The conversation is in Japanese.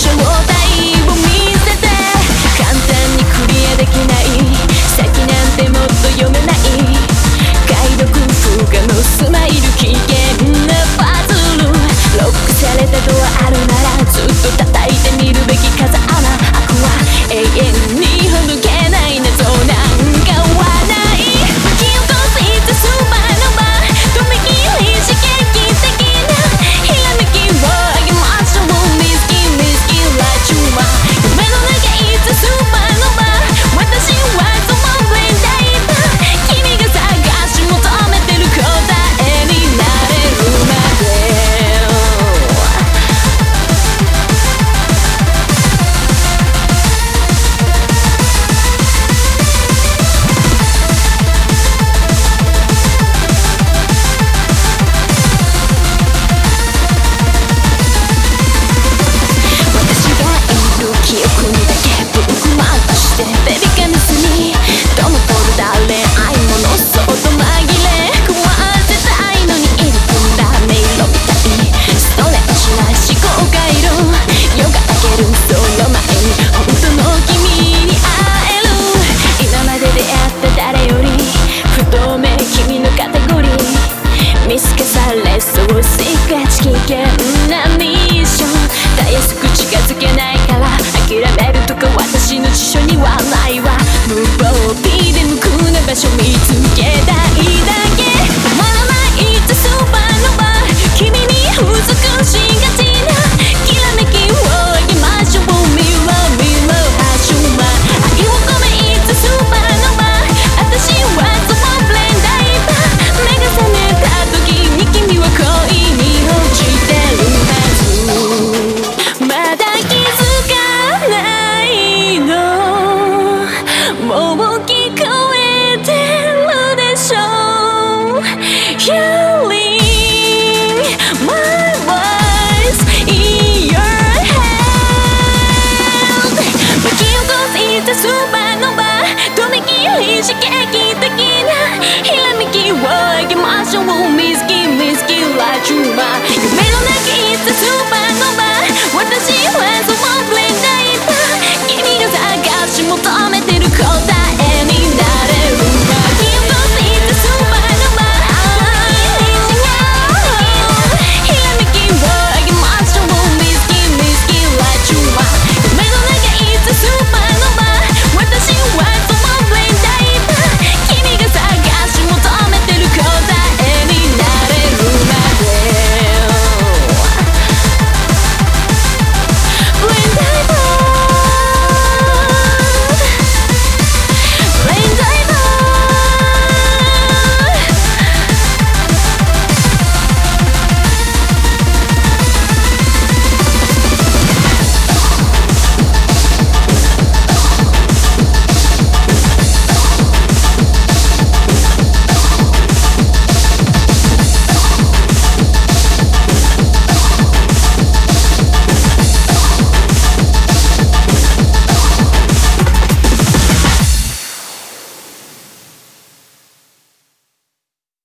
是我たスーパーのバーとできる刺激的なひらめきをあげましょう水着